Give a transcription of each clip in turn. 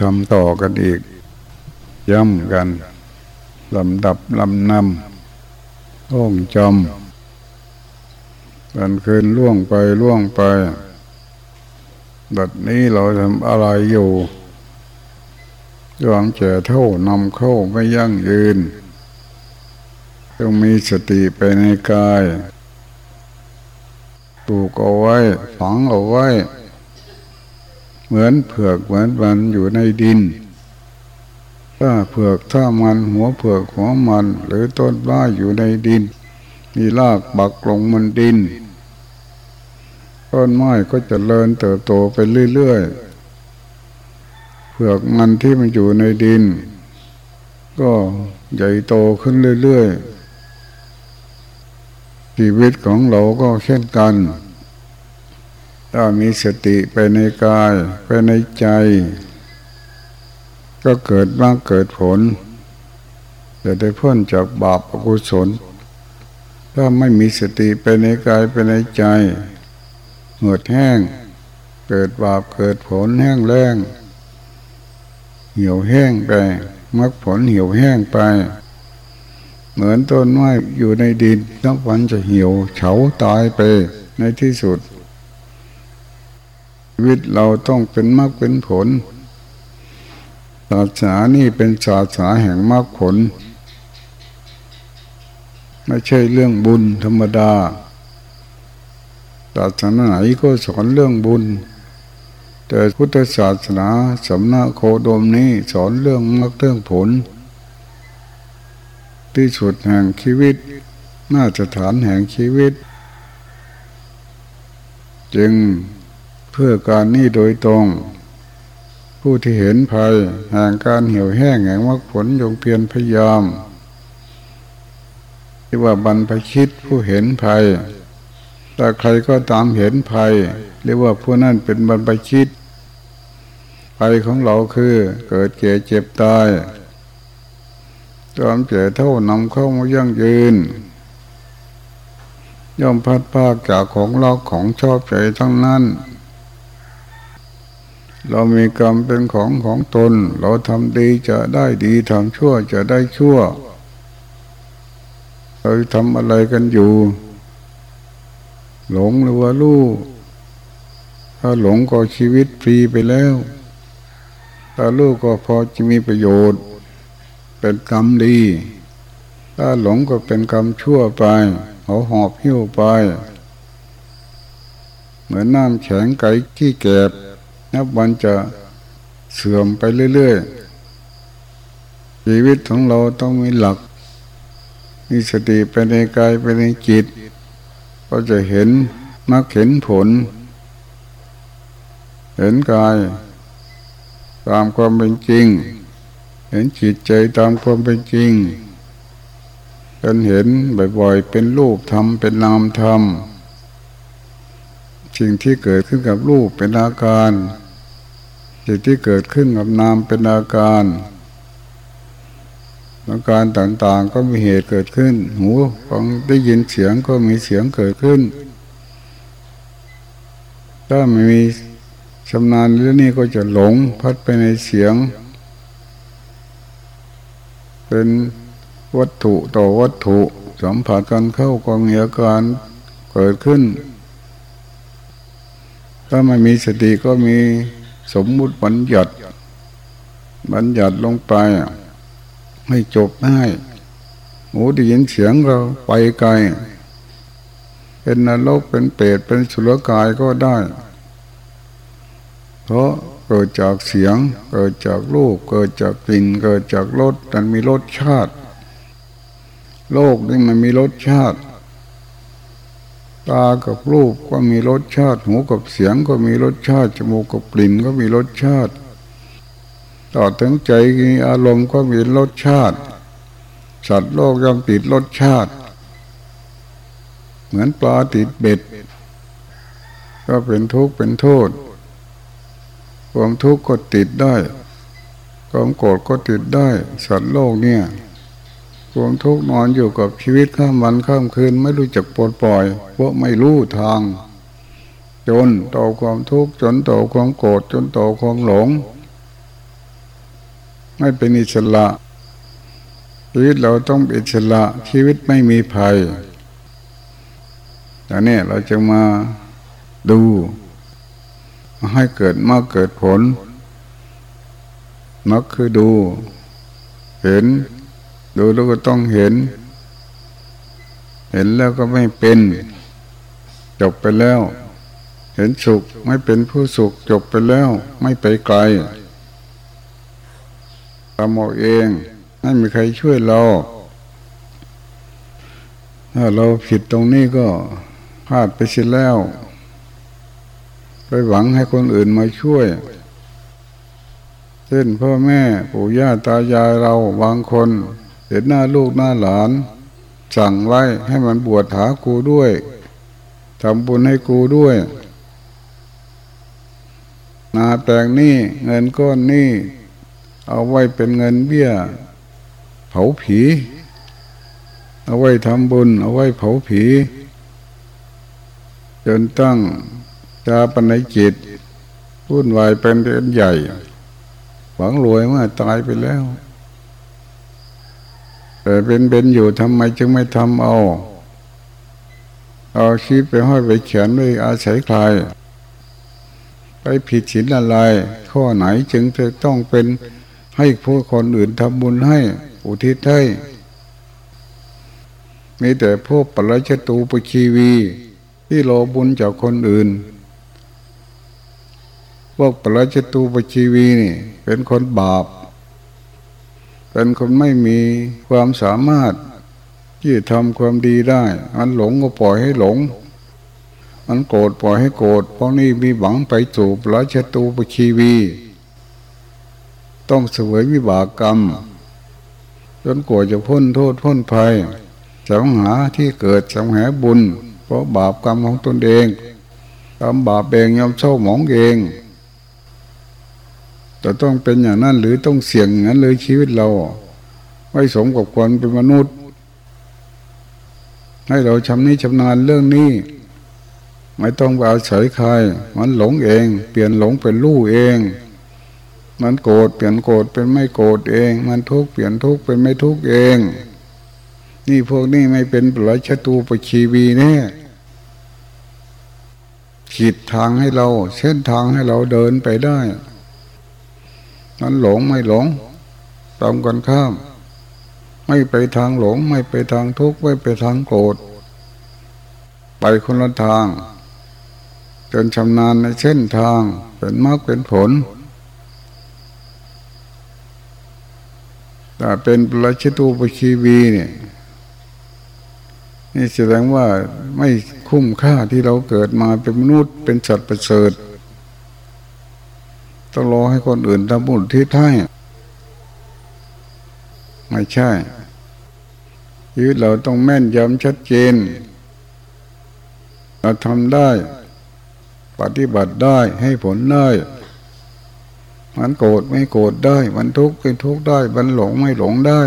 ทำต่อกันอีก ย่ำกันลำดับลำนำท่องจำกันคืนล่วงไปล่วงไปบัดนี้เราทำอะไรอยู่ยอมเจอเท่านำเข้าไม่ยั่งยืน ต้องมีสติไปในกายปลูกเอาไว้ ฝังเอาไว้ เหมือนเผือกเหมือนมันอยู่ในดิน ถ้าเผือกถ้ามันหัวเผือกหัวมัน หรือต้นไม้อยู่ในดิน มีรากบักลงมันดิน ต้นไม้ก็จะเลินเติบโตไปเรื่อยๆ เผือกมันที่มันอยู่ในดิน ก็ใหญ่โตขึ้นเรื่อยๆชีวิตของเราก็เช่นกัน ถ้ามีสติไปในกายไปในใจ ก็เกิดมาเกิดผล จะได้พ้นจากบาปอกุศล ถ้าไม่มีสติไปในกายไปในใจเหือดแห้ง เกิดบาปเกิดผลแห้งแล้งเหี่ยวแห้งไปมักผลเหี่ยวแห้งไป เหมือนต้นไม้อยู่ในดินนักวันจะเหี่ยวเฉาตายไปในที่สุด ชีวิตเราต้องเป็นมรรคเป็นผล ศาสนานี่เป็นศาสนาแห่งมรรคผล ไม่ใช่เรื่องบุญธรรมดา ศาสนาไหนก็สอนเรื่องบุญ แต่พุทธศาสนาสำนักโคดมนี้สอนเรื่องมรรคเรื่องผล ที่สุดแห่งชีวิตน่าจะฐานแห่งชีวิต จึง เพื่อการนี้โดยตรง ผู้ที่เห็นภัยแห่งการเหี่ยวแห้งแห่งมรรคผลยงเพียรพยายามที่ว่าบรรพชิตผู้เห็นภัยถ้าใครก็ตามเห็นภัย เรียกว่าผู้นั้นเป็นบรรพชิตภัยของเราคือเกิดเจ็บเจ็บตายความเจ็เท่านำเข้ามายั่งยืน ย่อมพัดภาคจากของเราของชอบใจทั้งนั้น เรามีกรรมเป็นของของตน เราทำดีจะได้ดีทำชั่วจะได้ชั่ว เราทำอะไรกันอยู่ หลงหรือว่าลูกถ้าหลงก็ชีวิตฟรีไปแล้ว ถ้าลูกก็พอจะมีประโยชน์ เป็นกรรมดี ถ้าหลงก็เป็นกรรมชั่วไปเขาหอบหิ้วไป เหมือนน้ำแข็งไก่ขี้เก็บ นับวันจะเสื่อมไปเรื่อยๆ ชีวิตของเราต้องมีหลัก มีสติไปในกายไปในจิต ก็จะเห็นมักเห็นผล เห็นกาย ตามความเป็นจริง เห็นจิตใจตามความเป็นจริงจนเห็นบ่อยๆ เป็นรูปธรรมเป็นนามธรรมสิ่งที่เกิดขึ้นกับรูปเป็นอาการ สิ่งที่เกิดขึ้นกับนามเป็นอาการอาการต่างๆก็มีเหตุเกิดขึ้น หูฟังได้ยินเสียงก็มีเสียงเกิดขึ้น ถ้าไม่มีชำนาญเรื่องนี้ก็จะหลงพัดไปในเสียง เป็นวัตถุต่อวัตถุสัมผัสกันเข้ากองเหตุการเกิดขึ้น ถ้าไม่มีสติก็มี สมมุติบัญญัติบัญญัติลงไปไม่จบง่ายหูได้ยินเสียงเราไปไกล เป็นนรกเป็นเปรตเป็นสุรกายก็ได้ เพราะเกิดจากเสียง เกิดจากรูปเกิดจากกลิ่น เกิดจากรสมันมีรสชาติ โลกนี่มันมีรสชาติ ตากับรูปก็มีรสชาติ หูกับเสียงก็มีรสชาติ จมูกกับกลิ่นก็มีรสชาติ ต่อถึงใจมีอารมณ์ก็มีรสชาติ สัตว์โลกย่อมติดรสชาติ เหมือนปลาติดเบ็ด ก็เป็นทุกข์เป็นโทษ ความทุกข์ก็ติดได้ ความโกรธก็ติดได้ สัตว์โลกเนี่ย ความทุกข์นอนอยู่กับชีวิตข้ามวันข้ามคืน ไม่รู้จักปลดปล่อย เพราะไม่รู้ทาง จนต่อความทุกข์จนต่อความโกรธจนต่อความหลง ไม่เป็นอิสระ ชีวิตเราต้องอิสระชีวิตไม่มีภัยแต่นี่เราจะมาดูให้เกิดมาเกิดผลมักคือดู เห็น ดูแล้วก็ต้องเห็น เห็นแล้วก็ไม่เป็น จบไปแล้ว เห็นสุขไม่เป็นผู้สุข จบไปแล้ว ไม่ไปไกลทำเอาเองไม่มีใครช่วยเรา ถ้าเราผิดตรงนี้ก็พลาดไปเสียแล้ว ไปหวังให้คนอื่นมาช่วย เช่นพ่อแม่ปู่ย่าตายายเราบางคน เห็นหน้าลูกหน้าหลาน สั่งไว้ให้มันบวชหากูด้วยทำบุญให้กูด้วย นาแปลงนี้เงินก้อนนี้เอาไว้เป็นเงินเบี้ย เผาผี เอาไว้ทำบุญ เอาไว้เผาผี จนตั้งจาปนจิตวุ่นวายเป็นเรื่องใหญ่ หวังรวยเมื่อตายไปแล้ว แต่เป็นเป็นอยู่ทำไมจึงไม่ทำเอา เอาชีพไปห้อยไปเขียนไว้อาศัยใคร ไปผิดศีลอะไร ข้อไหนจึงจะต้องเป็นให้ผู้คนอื่นทำบุญให้ อุทิศให้มีแต่พวกปรัชตูปชีวี ที่รอบุญจากคนอื่น พวกปรัชตูปชีวีนี่ เป็นคนบาป เป็นคนไม่มีความสามารถที่ทำความดีได้ มันหลงก็ปล่อยให้หลง มันโกรธปล่อยให้โกรธเพราะนี่มีหวังไปสู่ปรัชตูปชีวี ต้องเสวยวิบากกรรม จนกว่าจะพ้นโทษพ้นภัยสังหาที่เกิดสังหาบุญ เพราะบาปกรรมของตนเองทำบาปเองยอมเศร้าหมองเอง แต่ต้องเป็นอย่างนั้นหรือต้องเสี่ยงงนั้นเลยชีวิตเราไม่สมกับความเป็นมนุษย์ ให้เราชำนี้ชำนาญเรื่องนี้ ไม่ต้องไปอาศัยใคร มันหลงเอง เปลี่ยนหลงเป็นรู้เอง มันโกรธเปลี่ยนโกรธเป็นไม่โกรธเอง มันทุกข์เปลี่ยนทุกข์เป็นไม่ทุกข์เอง นี่พวกนี้ไม่เป็นปลายชตูปชีวีแน่ขีดทางให้เรา เส้นทางให้เราเดินไปได้ นั้นหลงไม่หลงตามกันข้าม ไม่ไปทางหลง ไม่ไปทางทุกข์ไม่ไปทางโกรธไปคนละทาง จนชำนาญในเส้นทางเป็นมากเป็นผลแต่เป็นปราชิตูปชีวีเนี่ยนี่แสดงว่าไม่คุ้มค่าที่เราเกิดมาเป็นมนุษย์เป็นสัตว์ประเสริฐ ต้องรอให้คนอื่นทำบุญที่ท้ายไม่ใช่ชีวิตเราต้องแม่นยำชัดเจน เราทำได้ ปฏิบัติได้ให้ผลได้ มันโกรธไม่โกรธได้ มันทุกข์ไม่ทุกข์ได้ มันหลงไม่หลงได้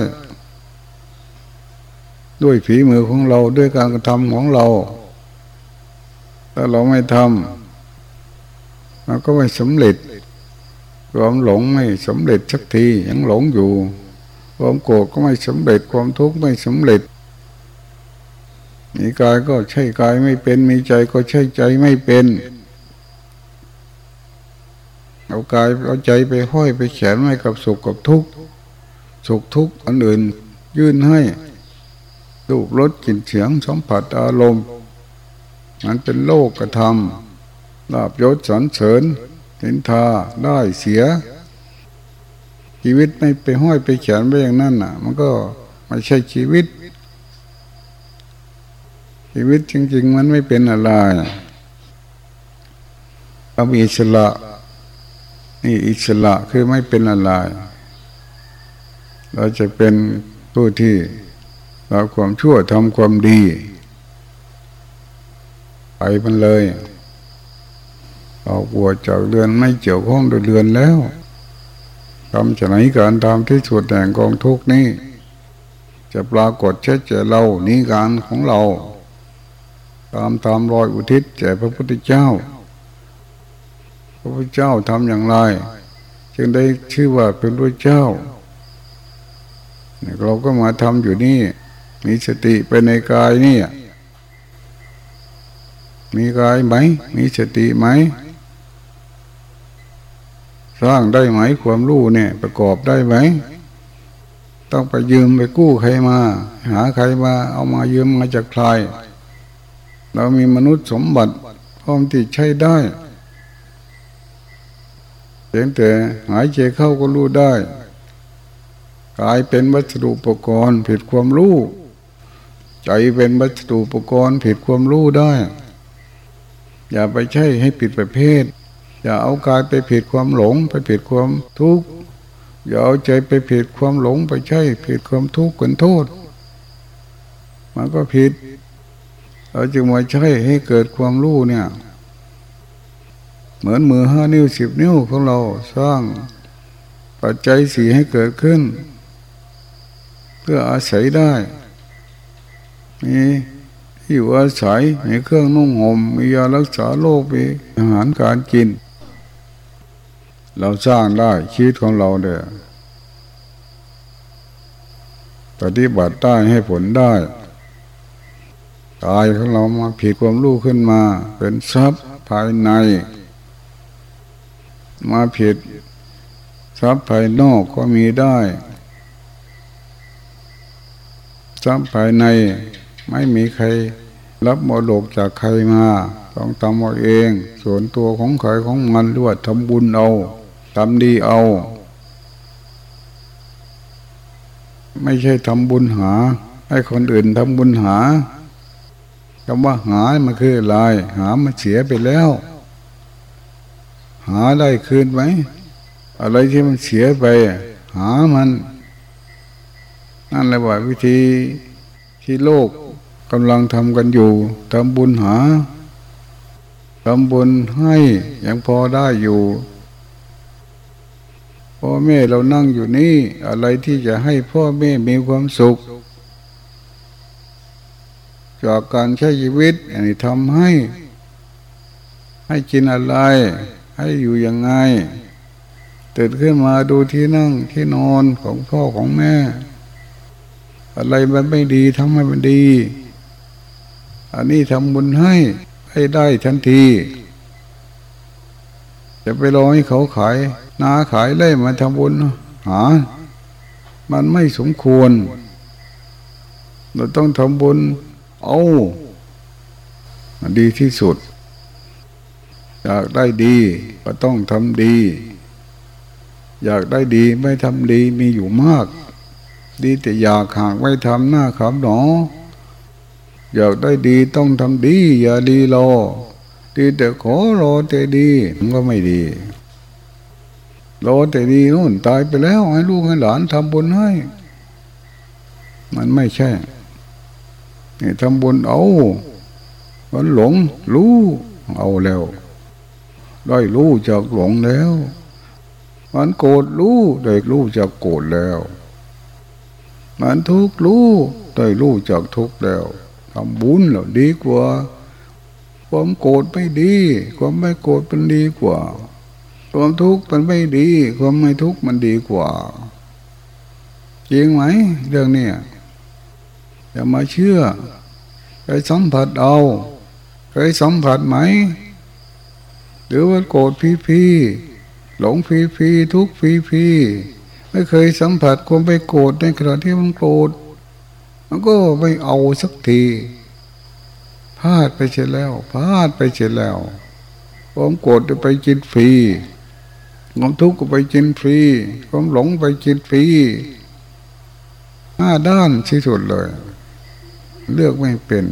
ด้วยฝีมือของเราด้วยการกระทำของเรา ถ้าเราไม่ทำเราก็ไม่สำเร็จ ความหลงไม่สำเร็จสักทียังหลงอยู่ ความโกรธก็ไม่สำเร็จความทุกข์ไม่สำเร็จมีกายก็ใช่กายไม่เป็น มีใจก็ใช่ใจไม่เป็น เอากายเอาใจไปห้อยไปแขนไว้กับสุขกับทุกข์สุขทุกข์อันอื่นยื่นให้รูปรสกลิ่นเสียงสัมผัสอารมณ์มันเป็นโลกกระทำลาบยศสรรเสริญ เห็นทาได้เสีย ชีวิตไม่ไปห้อยไปเขียนไว้อย่างนั้นอะ มันก็ไม่ใช่ชีวิต ชีวิตจริง ๆ มันไม่เป็นอะไรเราอิสระนี่อิสระคือไม่เป็นอะไร เราจะเป็นผู้ที่ละความชั่วทำความดี ไปมันเลย ออกบวชจากเรือนไม่เกี่ยวข้องด้วยเรือนแล้วทำจะไหนการทำที่สุดแห่งกองทุกนี้ จะปรากฏเช่เจเรานี้การของเรา ตามตามรอยอุทิศแก่พระพุทธเจ้า พระพุทธเจ้าทำอย่างไร จึงได้ชื่อว่าเป็นพระเจ้าเราก็มาทำอยู่นี่ มีสติไปในกายนี่มีกายไหม มีสติไหม สร้างได้ไหมความรู้เนี่ย ประกอบได้ไหมต้องไปยืมไปกู้ใครมา หาใครมาเอามายืมมาจากใครเรามีมนุษย์สมบัติพร้อมที่ใช้ได้เพียงแต่หายใจเข้าก็รู้ได้กายเป็นวัสดุอุปกรณ์ ผิดความรู้ ใจเป็นวัสดุอุปกรณ์ ผิดความรู้ได้ อย่าไปใช่ให้ผิดประเภท อย่าเอากายไปผิดความหลง ไปผิดความทุกข์อย่าเอาใจไปผิดความหลงไปใช่ผิดความทุกข์กันโทษ มันก็ผิดเราจึงมาใช่ให้เกิดความรู้เนี่ย เหมือนมือห้านิ้วสิบนิ้วของเราสร้างปัจจัยสีให้เกิดขึ้น เพื่ออาศัยได้มีที่อยู่อาศัยมีเครื่องนุ่งห่มมียารักษาโรคมีอาหารการกิน เราสร้างได้ชีวิตของเราเด้อปฏิบัติได้ให้ผลได้กายของเรามาผิดความรู้ขึ้นมา เป็นทรัพย์ภายใน มาผิดทรัพย์ภายนอกก็มีได้ทรัพย์ภายในไม่มีใครรับมรดกจากใครมา ต้องทำเอาเอง ส่วนตัวของใครของมันด้วยทำบุญเอา ทำดีเอา ไม่ใช่ทำบุญหา ให้คนอื่นทำบุญหาคำว่าหามันคืออะไรหามันเสียไปแล้ว หาได้คืนไหม อะไรที่มันเสียไป หามัน นั่นแหละว่าวิธีที่โลกกำลังทำกันอยู่ทำบุญหาทำบุญให้ยังพอได้อยู่ พ่อแม่เรานั่งอยู่นี่อะไรที่จะให้พ่อแม่มีความสุข จากการใช้ชีวิต อันนี้ทำให้ ให้กินอะไร ให้อยู่ยังไงตื่นขึ้นมาดูที่นั่งที่นอนของพ่อของแม่ อะไรมันไม่ดีทำให้มันดี อันนี้ทำบุญให้ให้ได้ทันที จะไปรอให้เขาขาย นาขายไล่มาทำบุญหา มันไม่สมควร เราต้องทำบุญ เอาดีที่สุด อยากได้ดี ก็ต้องทำดี อยากได้ดีไม่ทำดีมีอยู่มาก ดีแต่อยากห่างไม่ทำหน้าขำหนอ อยากได้ดีต้องทำดี อย่าดีรอ ดีแต่ขอรอแต่ดีมันก็ไม่ดี รอแต่ดีนู่นตายไปแล้ว ให้ลูกให้หลานทำบุญให้ มันไม่ใช่นี่ทำบุญเอามันหลงรู้เอาแล้วได้รู้จากหลงแล้วมันโกรธรู้ได้รู้จากโกรธแล้วมันทุกข์รู้ได้รู้จากทุกข์แล้วทำบุญแล้วดีกว่า ความโกรธไม่ดี ความไม่โกรธมันดีกว่า ความทุกข์มันไม่ดี ความไม่ทุกข์มันดีกว่าจริงไหมเรื่องนี้อย่ามาเชื่อเคยสัมผัสเอาเคยสัมผัสไหม หรือว่าโกรธพีพีหลงพีพีทุกพีพีไม่เคยสัมผัสความไปโกรธในขณะที่มันโกรธมันก็ไม่เอาสักทีพลาดไปเสียแล้วพลาดไปเสียแล้วความโกรธจะไปกินฟรี ความทุกข์ก็ไปกินฟรีความหลงไปกินฟรีห้าด้านที่สุดเลย เลือกไม่เป็น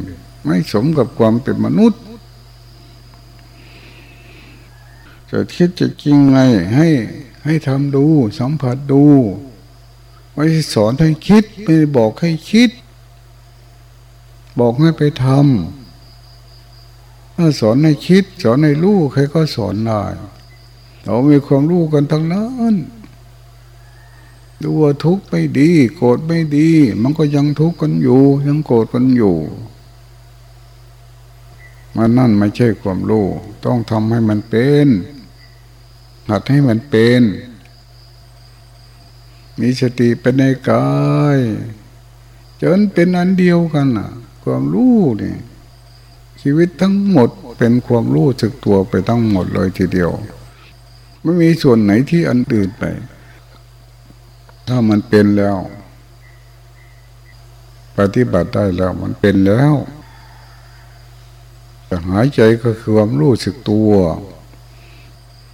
ไม่สมกับความเป็นมนุษย์จะคิดจะจริงไงให้ให้ทำดู สัมผัสดูไม่สอนให้คิดไม่บอกให้คิด บอกให้ไปทำถ้าสอนให้คิด สอนให้รู้ใครก็สอนได้ เรามีความรู้กันทั้งนั้นดูว่าทุกข์ไม่ดี โกรธไม่ดี มันก็ยังทุกข์กันอยู่ ยังโกรธกันอยู่มันนั่นไม่ใช่ความรู้ ต้องทำให้มันเป็นหัดให้มันเป็น มีสติเป็นในกายจนเป็นอันเดียวกันอะความรู้นี่ชีวิตทั้งหมดเป็นความรู้สึกตัวไปทั้งหมดเลยทีเดียว ไม่มีส่วนไหนที่อันอื่นไป ถ้ามันเป็นแล้ว ปฏิบัติได้แล้วมันเป็นแล้วจะหายใจก็คือความรู้สึกตัว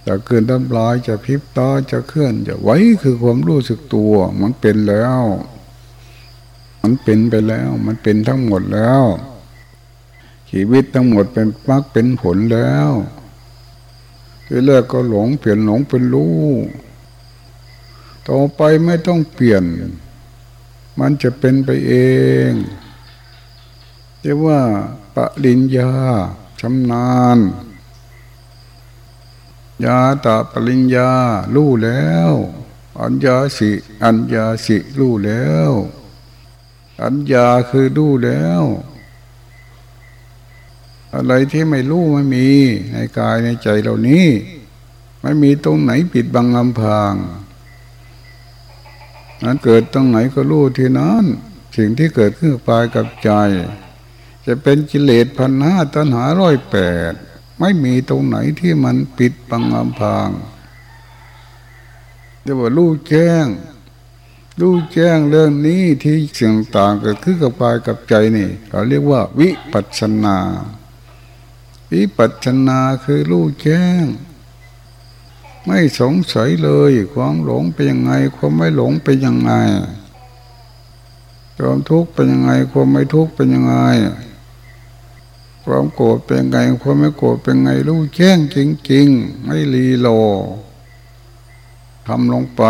จะเกินน้ำลายจะพิบตาจะเคลื่อนจะไว้คือความรู้สึกตัว มันเป็นแล้ว มันเป็นไปแล้ว มันเป็นทั้งหมดแล้ว ชีวิตทั้งหมดเป็นมรรคเป็นผลแล้ว ทีแรกก็หลงเปลี่ยนหลงเป็นรู้ต่อไปไม่ต้องเปลี่ยน มันจะเป็นไปเองเรียกว่าปริญญาชำนาญยาตาปริญญารู้แล้ว อัญญาสิ อัญญาสิรู้แล้ว อัญญาคือรู้แล้ว อะไรที่ไม่รู้ไม่มี ในกายในใจเรานี้ไม่มีตรงไหนปิดบังอำพางนั้นเกิดตรงไหนก็รู้ที่นั้น สิ่งที่เกิดขึ้นปลายกับใจ จะเป็นกิเลสพันห้าตัณหาร้อยแปดไม่มีตรงไหนที่มันปิดบังอำพางเรียกว่ารู้แจ้งรู้แจ้งเรื่องนี้ที่เสียงต่างเกิดขึ้นกับกายกับใจนี่เขาเรียกว่าวิปัสสนา วิปัสสนาคือรู้แจ้ง ไม่สงสัยเลย ความหลงเป็นยังไง ความไม่หลงเป็นยังไงความทุกข์เป็นยังไง ความไม่ทุกข์เป็นยังไง ความโกรธเป็นไง ความไม่โกรธเป็นไง รู้แจ้งจริงๆ ไม่รีโลทำลงไป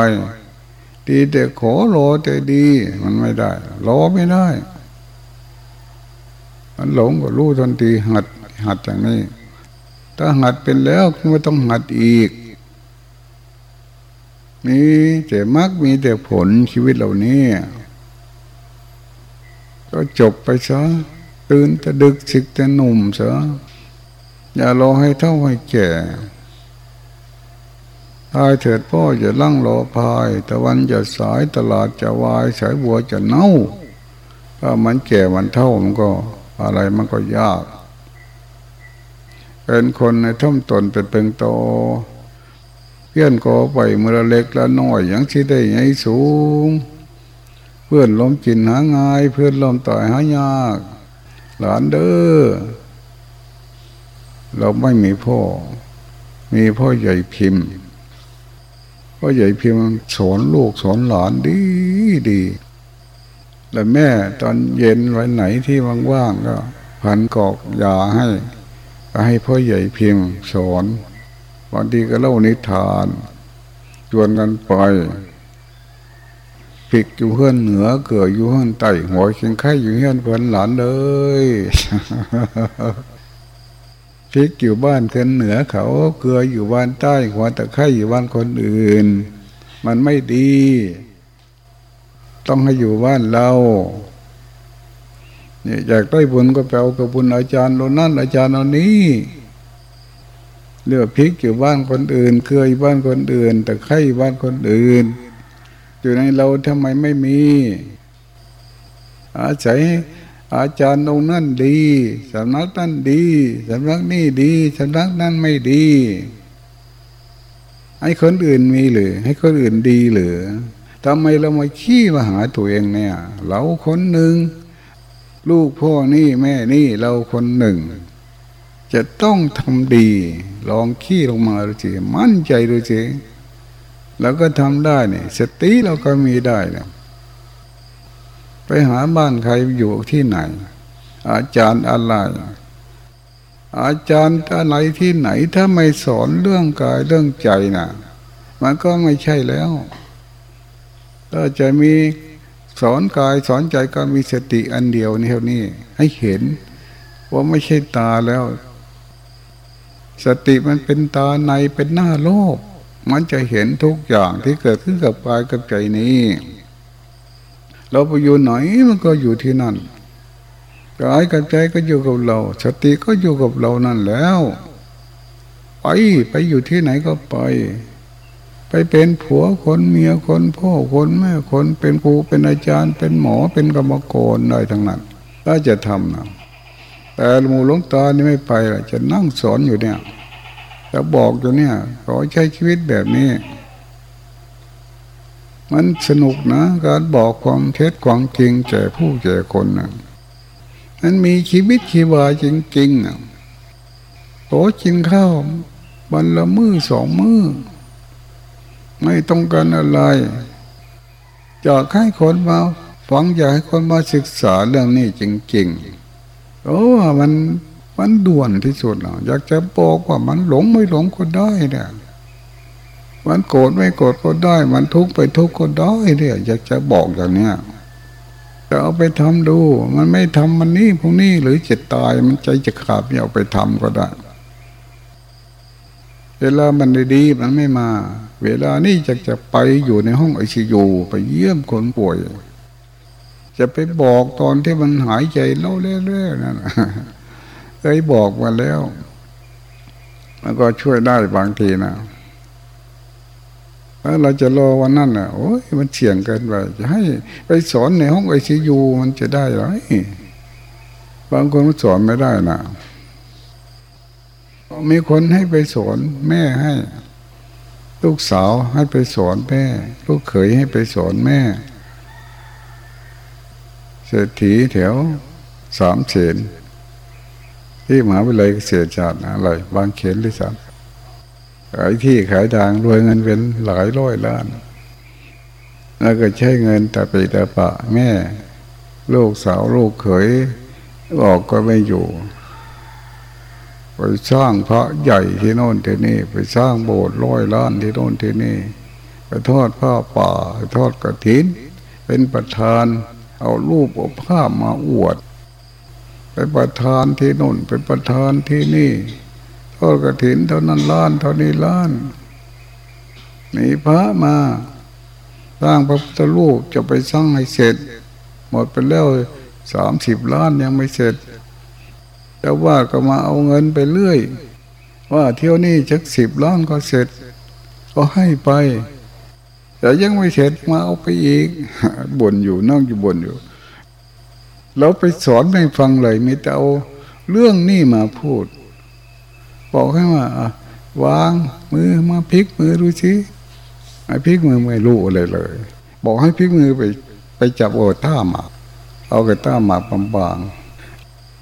ดีแต่ขอรอแต่ดี มันไม่ได้รอไม่ได้ มันหลงก็รู้ทันทีหัด หัดอย่างนี้ ถ้าหัดเป็นแล้วไม่ต้องหัดอีกมีแต่มักมีแต่ผลชีวิตเหล่านี้ก็จบไปซะตื่นจะดึกสิกจะหนุ่มเสออย่ารอให้เท่าให้แก่ตายเถิดพ่ออย่าลั่งรอพายตะวันจะสายตลาดจะวายสายบัวจะเน่าถ้ามันแก่มันเท่ามันก็อะไรมันก็ยาก เป็นคนในท่อมตนเป็นเป็นโตเพื่อนก็ไปเมื่อเล็กละน้อยอย่างที่ได้ไงสูง เพื่อนล้มจินหาง่าย เพื่อนล้มต่อยหายาก หลานเด้อเราไม่มีพ่อ มีพ่อใหญ่พิมพ์พ่อใหญ่พิมพ์สอนลูกสอนหลานดีดีแล้วแม่ตอนเย็นวันไหนที่ว่างๆก็พันกอกยาให้ ให้พ่อใหญ่เพิมพ์สอนบางทีก็เล่านิทานชวนกันไปผิกอยู่เพื่อนเหนือเกิดอยู่เพื่อนใต้หัวเขียงไข่อยู่เพื่อนเพื่อนหลานเลยพิกอยู่บ้านเคนเหนือเขา เกลืออยู่บ้านใต้หัวตะไคร่อยู่บ้านคนอื่น มันไม่ดี ต้องให้อยู่บ้านเรา นี่อยากได้บุญก็ไปเอากับบุญอาจารย์โน่นนั่นอาจารย์เอานี้เลือกพริกอยู่บ้านคนอื่นเกลืออยู่บ้านคนอื่น แตะไคร่บ้านคนอื่น อยู่ในเราทำไมไม่มี อาศัยอาจารย์องค์นั่นดีสำนักนั่นดีสำนักนี่ดีสำนักนั่นไม่ดี ให้คนอื่นมีหรือ ให้คนอื่นดีหรือทำไมเรามาขี้มาหาตัวเองเนี่ย เราคนหนึ่ง ลูกพ่อนี่แม่นี่เราคนหนึ่ง จะต้องทำดี ลองขี้ลงมาดูสิมั่นใจดูสิเราก็ทำได้เนี่ยสติเราก็มีได้นี่ยไปหาบ้านใครอยู่ที่ไหน อาจารย์อะไรอาจารย์อะไรที่ไหนถ้าไม่สอนเรื่องกายเรื่องใจนะมันก็ไม่ใช่แล้วถ้าจะมี สอนกายสอนใจก็มีสติอันเดียวนี่เท่านี้ ให้เห็นว่าไม่ใช่ตาแล้ว สติมันเป็นตาในเป็นหน้าโลก มันจะเห็นทุกอย่างที่เกิดขึ้นกับกายกับใจนี้ เราไปอยู่ไหนมันก็อยู่ที่นั่นกายกับใจก็อยู่กับเรา สติก็อยู่กับเรานั่นแล้ว ไปไปอยู่ที่ไหนก็ไปไปไป เป็นผัวคนเมียคนพ่อคนแม่คนเป็นครูเป็นอาจารย์ เป็นหมอเป็นกรรมกรได้ทั้งนั้นถ้าจะทำนะแต่หมู่หลวงตานี่ไม่ไปละจะนั่งสอนอยู่เนี่ยจะบอกอยู่เนี่ยขอใช้ชีวิตแบบนี้ มันสนุกนะ การบอกความเท็จความจริงแก่ผู้แก่คนนะมันมีชีวิตชีวาจริงๆอะโตกินข้าววันละมือสองมือ ไม่ต้องการอะไรอยากให้คนมาฟังอยากให้คนมาศึกษาเรื่องนี้จริงๆโอ้มันมันด่วนที่สุดเนาะอยากจะบอกว่ามันหลงไม่หลงก็ได้เนี่ยมันโกรธไม่โกรธก็ได้ มันทุกข์ไปทุกข์ก็ได้เนี่ยอยากจะบอกอย่างเนี้ยจะเอาไปทำดู มันไม่ทำมันนี่พวกนี้หรือจะตายมันใจจะขาดไม่เอาไปทำก็ได้ เวลามันดีมันไม่มา เวลานี้จะจะไปอยู่ในห้องไอซียูไปเยี่ยมคนป่วย จะไปบอกตอนที่มันหายใจเล่าเรื่อยๆนั่นเคยบอกมาแล้วแล้วก็ช่วยได้บางทีนะถ้าเราจะรอวันนั้นอะโอ้ยมันเสี่ยงเกินไปจะให้ไปสอนในห้องไอซียูมันจะได้หรอบางคนสอนไม่ได้นะ มีคนให้ไปสอนแม่ให้ ลูกสาวให้ไปสอนแม่ ลูกเขยให้ไปสอนแม่ เศรษฐีแถวสามเสนที่มหาวิทยาลัยเกษตรศาสตร์อะไรบางเขนหรือสามขายที่ขายทางรวยเงินเป็นหลายร้อยล้าน แล้วก็ใช้เงินแต่ไปแต่ปะแม่ ลูกสาวลูกเขยออกก็ไม่อยู่ ไปสร้างพระใหญ่ที่โน่นที่นี่ ไปสร้างโบสถ์ร้อยล้านที่โน่นที่นี่ ไปทอดผ้าป่าไปทอดกระถิน เป็นประธาน เอารูปเอาภาพมาอวด ไปประธานที่โน่นเป็นประธานที่นี่ ทอดกระถินเท่านั้นล้านเท่านี้ล้านมีพระมาสร้างพระพุทธรูปจะไปสร้างให้เสร็จ หมดไปแล้วสามสิบล้านยังไม่เสร็จ แต่ว่าก็มาเอาเงินไปเรื่อย ว่าเที่ยวนี้ชักสิบล้านก็เสร็จ ก็ให้ไป แต่ยังไม่เสร็จมาเอาไปอีกบ่นอยู่นั่งอยู่บ่นอยู่เราไปสอนไม่ฟังเลยมีแต่เอาเรื่องนี้มาพูด บอกให้ว่าวางมือมาพลิกมือดูสิไอ้พลิกมือไม่รู้อะไรเลย บอกให้พลิกมือไปไปจับโอท่ามาเอากระต้ามาบางๆ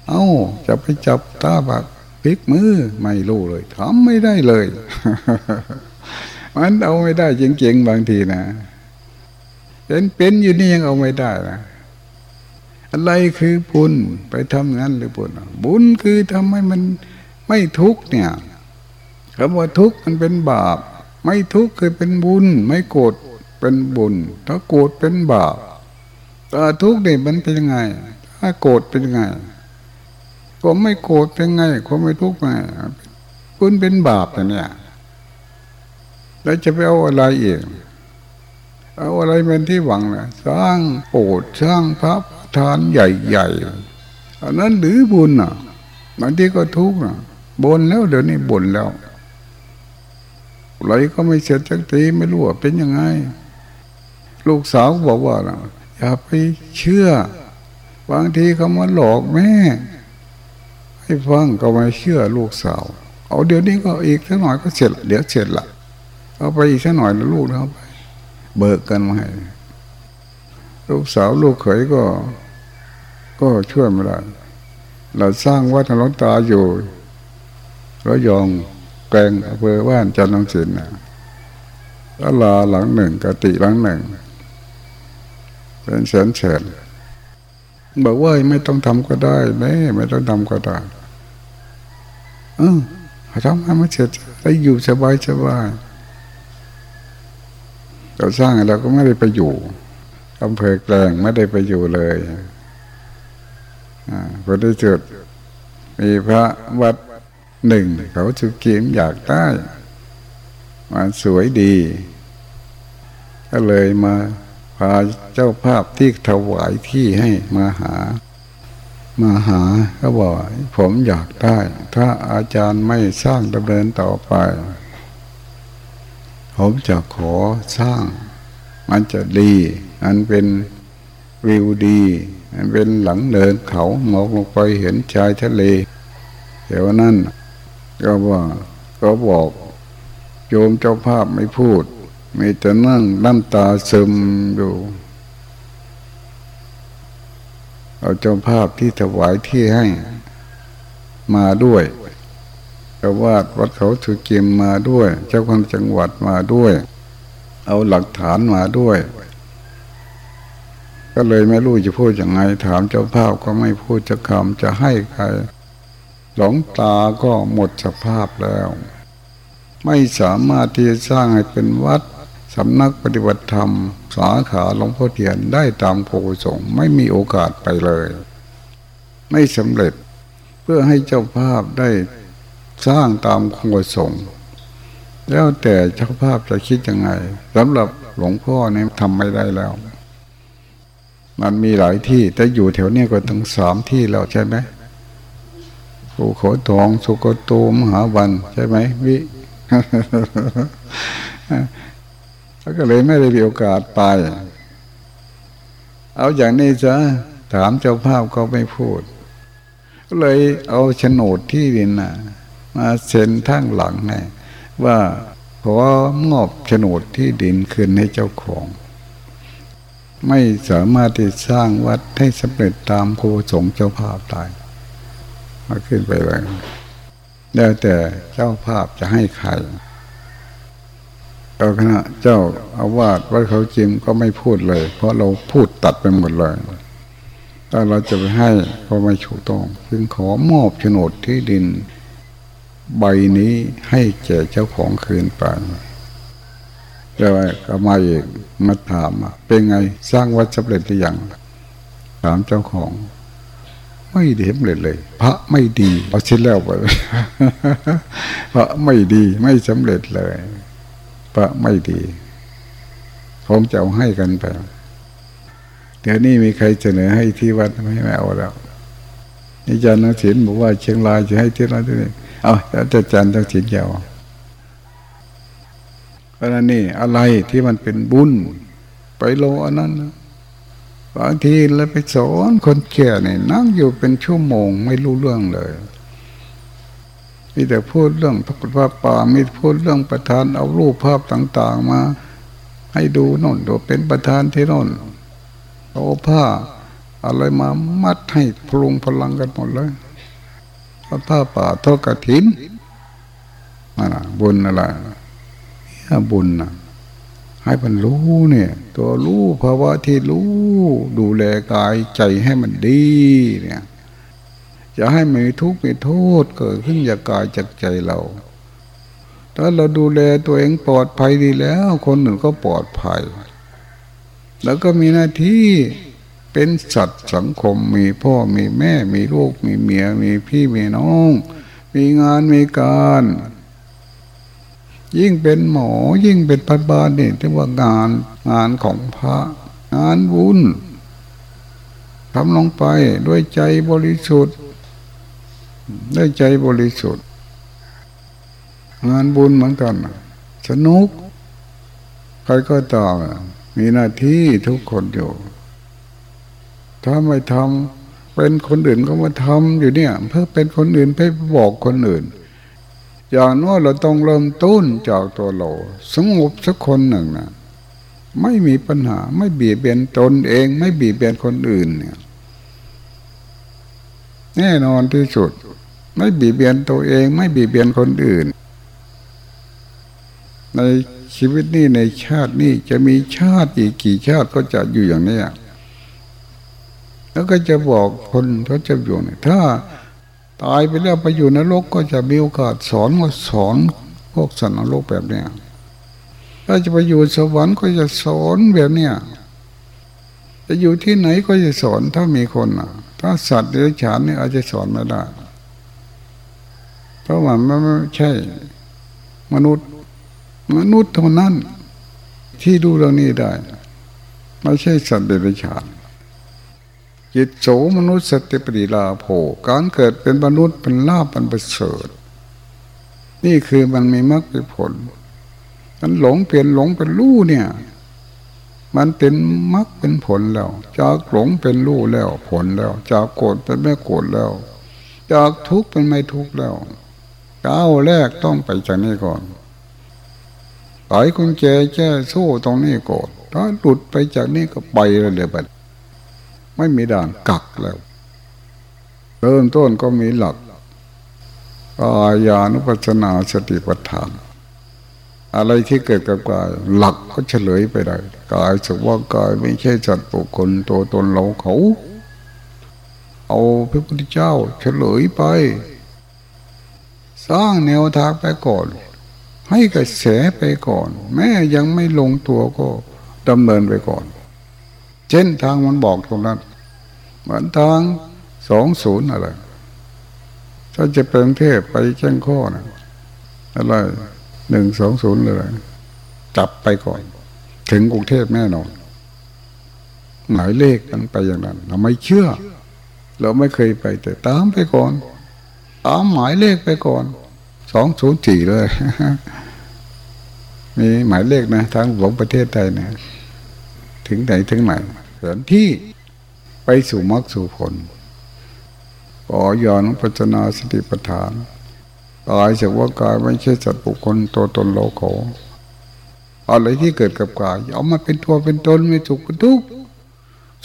เอา้าจะไปจับตาบักพลิกมือไม่รู้เลยทำไม่ได้เลย มันเอาไม่ได้จริงๆบางทีนะเป็นเป็นอยู่นี่ยังเอาไม่ได้นะอะไรคือบุญไปทำงั้นหรือบุญบุญคือทำให้มันไม่ทุกเนี่ยคำว่าทุกมันเป็นบาป ไม่ทุกคือเป็นบุญ ไม่โกรธเป็นบุญ ถ้าโกรธเป็นบาปถ้าทุกเนี่ยมันเป็นยังไง ถ้าโกรธเป็นยังไง ความไม่โกรธเป็นไงความไม่ทุกข์ไงคุณเป็นบาปแต่เนี่ยแล้วจะไปเอาอะไรอีกเอาอะไรเป็นที่หวังนะสร้างโปรดสร้างพระทานใหญ่ๆอันนั้นหรือบุญอะบางทีก็ทุกข์นะบนแล้วเดี๋ยวนี้บ่นแล้วอะไรก็ไม่เสร็จจักทีไม่รู้ว่าเป็นยังไง ลูกสาวบอกว่าอย่าไปเชื่อบางทีเขามาหลอกแม่ ให้ฟังก็ไม่เชื่อลูกสาว เอาเดี๋ยวนี้ก็อีกสักหน่อยก็เสร็จเดี๋ยวเสร็จละเอาไปอีกสักหน่อยแล้วลูกเอาไป เบิกกันมาให้ลูกสาวลูกเขยก็ ก็ช่วยไม่ได้เราสร้างวัดหลวงตาอยู่แล้วยองแกงอำเภอว่านจันทร์ศิลป์นะลาหลังหนึ่งกติหลังหนึ่ง เป็นแสนแสนบอกว่าไม่ต้องทำก็ได้แม่ไม่ต้องทำก็ได้ เออทำให้มันเสร็จได้อยู่สบายสบายเราสร้างเราก็ไม่ได้ไปอยู่อำเภอแกลงไม่ได้ไปอยู่เลยอ่าพอได้จุดมีพระวัดหนึ่ง เขาสุกีมอยากได้มันสวยดี ก็เลยมาพาเจ้าภาพที่ถวายที่ให้มาหา มาหาก็บอกผมอยากได้ ถ้าอาจารย์ไม่สร้างดำเนินต่อไป ผมจะขอสร้าง มันจะดีมันเป็นวิวดีมันเป็นหลังเดินเขามองลงไปเห็นชายทะเลเดี๋ยวนั้นก็ว่าก็บอกโยมเจ้าภาพไม่พูด มีแต่นั่งน้ำตาซึมอยู่ เอาเจ้าภาพที่ถวายที่ให้มาด้วยเจ้าวาดวัดเขาสุกิมมาด้วย เจ้าคนจังหวัดมาด้วย เอาหลักฐานมาด้วย ก็เลยไม่รู้จะพูดยังไง ถามเจ้าภาพก็ไม่พูดจะคำจะให้ใคร หลงตาก็หมดสภาพแล้ว ไม่สามารถที่จะสร้างให้เป็นวัด สำนักปฏิบัติธรรม สาขาหลวงพ่อเทียนได้ตามโพสงไม่มีโอกาสไปเลย ไม่สำเร็จเพื่อให้เจ้าภาพได้สร้างตามโพสงแล้วแต่เจ้าภาพจะคิดยังไงสำหรับหลวงพ่อเนี่ยทำไม่ได้แล้ว มันมีหลายที่แต่อยู่แถวนี้ก็ถึงสามที่แล้วใช่ไหมภูเขาทองสุกโตมหาวันใช่ไหมวิ แล้วก็เลยไม่ได้มีโอกาสไป เอาอย่างนี้ซะถามเจ้าภาพเขาไม่พูด ก็เลยเอาโฉนดที่ดินนะมาเซ็นทั้งหลังไงว่าขอมอบโฉนดที่ดินคืนให้เจ้าของ ไม่สามารถที่สร้างวัดให้สำเร็จตามโคสงเจ้าภาพได้มาขึ้นไปเลยแล้วแต่เจ้าภาพจะให้ใคร เอาคณะเจ้าอาวาสวัดเขาจิมก็ไม่พูดเลย เพราะเราพูดตัดไปหมดเลยถ้าเราจะไปให้ก็ไม่ถูกต้องจึงขอมอบโฉนดที่ดิน ใบนี้ให้แก่เจ้าของคืนไปแล้วก็มาอีกมาถามเป็นไงสร้างวัดสำเร็จหรือยังถามเจ้าของ ไม่ดีสำเร็จเลย พระไม่ดีเอาชิ้นแล้วไปพระไม่ดีไม่สำเร็จเลย พระไม่ดีผมจะเอาให้กันไป เดี๋ยวนี้มีใครเสนอให้ที่วัดไม่ไม่เอาแล้วอาจารย์นักศิลป์บอกว่าเชียงรายจะให้ที่นั่นที่นี่เอาแต่อาจารย์นักศิลป์ยาวเพราะนั้นนี่อะไรที่มันเป็นบุญ ไปโลอันนั้นบางทีเราไปสอนคนแก่เนี่ยนั่งอยู่เป็นชั่วโมงไม่รู้เรื่องเลย มีแต่พูดเรื่องพระพุทธป่ามีพูดเรื่องประธานเอารูปภาพต่างๆมา ให้ดูน่นดูเป็นประธานที่น่นเอาผ้า อะไรมามัดให้พลุงพลังกันหมดเลยผ้าป่าทอกระถินอะไรบุญอะไรบุญนะให้มันรู้เนี่ย ตัวรู้ภาวะที่รู้ ดูแลกายใจให้มันดีเนี่ย จะให้มีทุกข์มีโทษเกิดขึ้นจากกายจากใจเรา ถ้าเราดูแลตัวเองปลอดภัยดีแล้ว คนหนึ่งก็ปลอดภัย แล้วก็มีหน้าที่เป็นสัตว์สังคมมีพ่อมีแม่มีลูกมีเมียมีพี่มีน้อง มีงานมีการ ยิ่งเป็นหมอยิ่งเป็นพบาลนี่ที่ว่างานงานของพระ งานบุญทำลงไปด้วยใจบริสุทธิ์ ได้ใจบริสุทธิ์ งานบุญเหมือนกันสนุก ใครก็ตามมีหน้าที่ทุกคนอยู่ ถ้าไม่ทำเป็นคนอื่นก็มาทำอยู่เนี่ย เพื่อเป็นคนอื่นเพื่อบอกคนอื่น อย่างน้อยเราต้องเริ่มต้นจากตัวเราสงบสักคนหนึ่งนะไม่มีปัญหาไม่บีบเบียนตนเอง ไม่บีบเบียนคนอื่นเนี่ยแน่นอนที่สุด ไม่บีบเบียนตัวเอง ไม่บีบเบียนคนอื่น ในชีวิตนี้ในชาตินี้จะมีชาติอีกกี่ชาติก็จะอยู่อย่างนี้แล้วก็จะบอกคนเขาจะอยู่เนี่ยถ้าตายไปแล้วไปอยู่นรกก็จะมีโอกาสสอนว่าสอนพวกสัตว์นรกแบบเนี้ยถ้าจะไปอยู่สวรรค์ก็จะสอนแบบเนี้ยจะอยู่ที่ไหนก็จะสอนถ้ามีคนอะ ถ้าสัตว์เดรัจฉานเนี่ยอาจจะสอนไม่ได้ เพราะว่ามันไม่ใช่ มนุษย์ มนุษย์เท่านั้น ที่ดูเรื่องนี้ได้ ไม่ใช่สัตว์เดรัจฉานจิตโสมนุษย์สติปริลาโภการเกิดเป็นมนุษย์เป็นลาบเป็นประเสริฐนี่คือมันมีมรรคผล มันหลงเปลี่ยนหลงเป็นรู้เนี่ย มันเป็นมรรคเป็นผลแล้ว จากหลงเป็นรู้แล้วผลแล้ว จากโกรธเป็นไม่โกรธแล้ว จากทุกข์เป็นไม่ทุกข์แล้ว ก้าวแรกต้องไปจากนี้ก่อนไขกุญแจแจ้สู้ตรงนี้ก่อนถ้าหลุดไปจากนี้ก็ไปเลยเดี๋ยวไปไม่มีด่านกักแล้วเริ่มต้นก็มีหลักกายานุปัสนาสติปัฏฐาน อะไรที่เกิดกับกายหลักก็เฉลยไปได้กายสักว่ากายไม่ใช่จัดปุคคลตัวตนเราเขา เอาพระพุทธเจ้าเฉลยไป สร้างแนวทางไปก่อน ให้กระแสไปก่อน แม้ยังไม่ลงตัวก็ดำเนินไปก่อน เช่นทางมันบอกตรงนั้น เหมือนทางสองศูนย์อะไร ถ้าจะเป็นเทพไปแจ้งข้อนะอะไรหนึ่งสองศูนย์เลย จับไปก่อน ถึงกรุงเทพแน่นอนหมายเลขมันไปอย่างนั้น เราไม่เชื่อ เราไม่เคยไปแต่ตามไปก่อน ตาหมายเลขไปก่อนสองศูนย์สี่เลยมีหมายเลขนะทางหลวงประเทศไทยนะถึงไหนถึงไหนเหินที่ไปสู่มรรคสู่ผลขอยอนปัจนาสติปัฏฐานกายจากว่ากายไม่ใช่สัตว์บุคคลตัวตนโลโกอะไรที่เกิดกับกายเอามาเป็นตัวเป็นตนไม่สุขเป็นทุกข์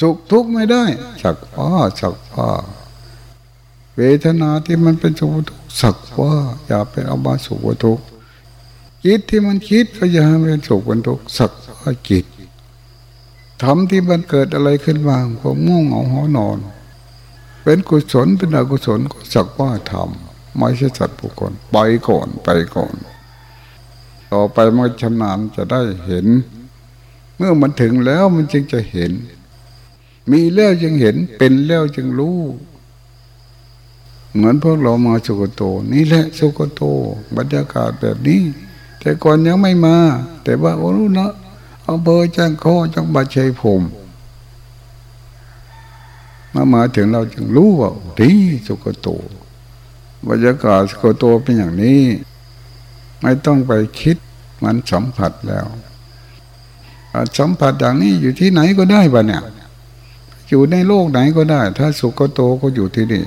สุขทุกข์ไม่ได้สักว่าสักว่า เวทนาที่มันเป็นสุขทุกข์สักว่า อย่าไปเอามาสุขทุกข์จิตที่มันคิดก็อย่าเป็นสุขเป็นทุกข์สักว่าจิตทำที่มันเกิดอะไรขึ้นบางก็ม่วงเอาหัวนอน เป็นกุศลเป็นอกุศลก็สักว่าทำไม่ใช่สัตว์บุคคลไปก่อนไปก่อน ต่อไปมันชำนาญจะได้เห็น เมื่อมันถึงแล้วมันจึงจะเห็น มีแล้วจึงเห็นเป็นแล้วจึงรู้ เหมือนพวกเรามาสุกโต นี่แหละสุกโต บรรยากาศแบบนี้ แต่ก่อนยังไม่มา แต่ว่าโอ้รู้เนาะอำเภอจ้างข้อจังหวัดชัยภูมิมามาถึงเราจึงรู้ว่าดีสุกโต บรรยากาศสุกโตเป็นอย่างนี้ ไม่ต้องไปคิดมันสัมผัสแล้วสัมผัสอย่างนี้อยู่ที่ไหนก็ได้ปะเนี่ย อยู่ในโลกไหนก็ได้ ถ้าสุกโตก็อยู่ที่นี่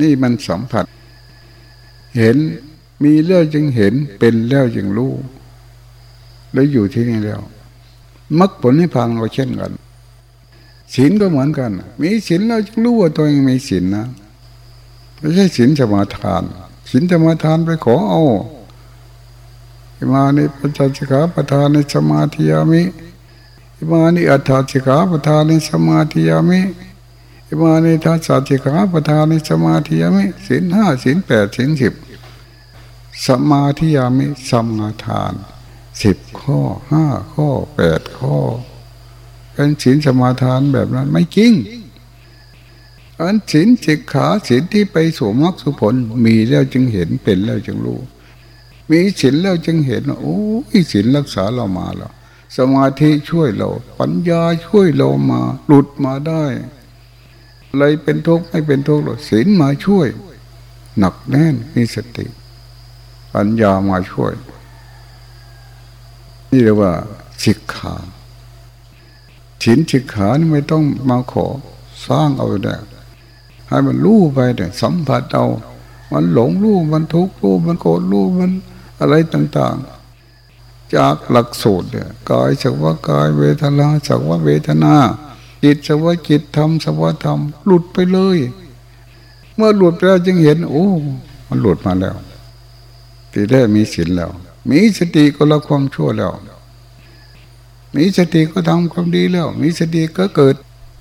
นี่มันสัมผัส เห็นมีเรื่องจึงเห็นเป็นแล้วจึงรู้แล้วอยู่ที่นี่แล้วมรรคผลนิพพานก็เช่นกันศีลก็เหมือนกัน มีศีลเราจะรู้ว่าตัวเองมีศีลนะไม่ใช่ศีลสมาทานศีลสมาทานไปขอเอามาในปัญจสิกขาประธานในสมาธิยามิมาในอัฏฐสิกขาประธานในสมาธิยามิ มาในทัศสิกขาประธานในสมาธิยามิศีลห้าศีลแปดศีลสิบสมาธิยามิสมาทานสิบข้อห้าข้อแปดข้อเป็นศีลสมาทานแบบนั้นไม่จริงอันศีลสิกขาศีลที่ไปสู่มรรคสุผลมีแล้วจึงเห็นเป็นแล้วจึงรู้ มีศีลแล้วจึงเห็นโอ้ยศีลรักษาเรามาแล้วสมาธิช่วยเรา ปัญญาช่วยเรามา หลุดมาได้ อะไรเป็นทุกข์ไม่เป็นทุกข์หรอกศีลมาช่วย หนักแน่นมีสติ ปัญญามาช่วย นี่เรียกว่าสิกขาฉินฉิขานี่ไม่ต้องมาขอสร้างเอาได้ให้มันรู้ไปเนี่ยสัมผัสเอา มันหลงรู้มันทุกข์รู้มันโกรธรู้มันอะไรต่าง ๆ จากหลักสูตรเนี่ยกายสักว่ากายเวทนาสักว่าเวทนา จิตสักว่าจิตธรรมสักว่าธรรมหลุดไปเลย เมื่อหลุดไปแล้วจึงเห็น โอ้ มันหลุดมาแล้วตีได้มีศีลแล้ว มีสติก็ละความชั่วแล้ว มีสติก็ทำความดีแล้ว มีสติก็เกิด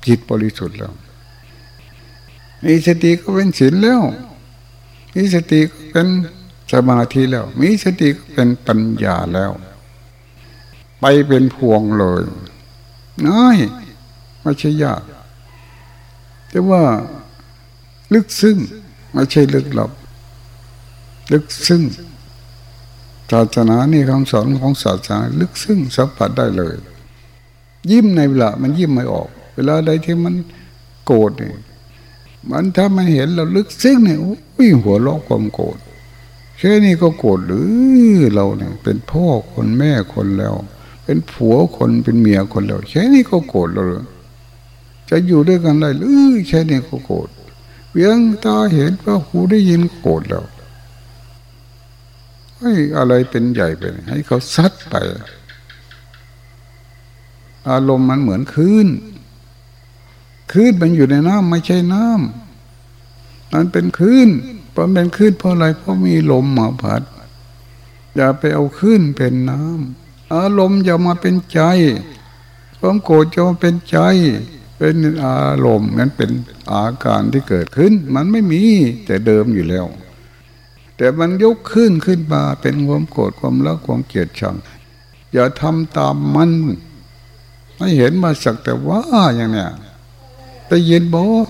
จิตบริสุทธิ์แล้ว มีสติก็เป็นศีลแล้ว มีสติก็เป็นสมาธิแล้ว มีสติก็เป็นปัญญาแล้ว ไปเป็นพวงเลยน้อย ไม่ใช่ยาก แต่ว่าลึกซึ้งไม่ใช่ลึกลับ ลึกซึ้งศาสนานี่คำสอนของศาสนาลึกซึ้งสัมผัสได้เลย ยิ้มในเวลามันยิ้มไม่ออก เวลาใดที่มันโกรธเนี่ยมันถ้ามันเห็นเราลึกซึ้งเนี่ยวิ่งหัวลอกความโกรธแค่นี้ก็โกรธหรือเราเนี่ย เป็นพ่อคนแม่คนแล้ว เป็นผัวคนเป็นเมียคนแล้วแค่นี้ก็โกรธเราเลย จะอยู่ด้วยกันได้หรือแค่เนี้ก็โกรธเพียงตาเห็นว่าหูได้ยินโกรธแล้วให้อะไรเป็นใหญ่ไปให้เขาซัดไป อารมณ์มันเหมือนคลื่นคลื่นมันอยู่ในน้ำไม่ใช่น้ำมันเป็นคลื่นเพราะเป็นคลื่นเพราะอะไรเพราะมีลมมาพัดอย่าไปเอาคลื่นเป็นน้ำอารมณ์จะมาเป็นใจความโกรธจะมาเป็นใจ เป็นอารมณ์นั้นเป็นอาการที่เกิดขึ้น มันไม่มีแต่เดิมอยู่แล้ว แต่มันยกขึ้นขึ้นมาเป็นความโกรธความรักความเกลียดชังอย่าทำตามมันไม่เห็นมาสักแต่ว่าอย่างเนี้ยได้ยินบอก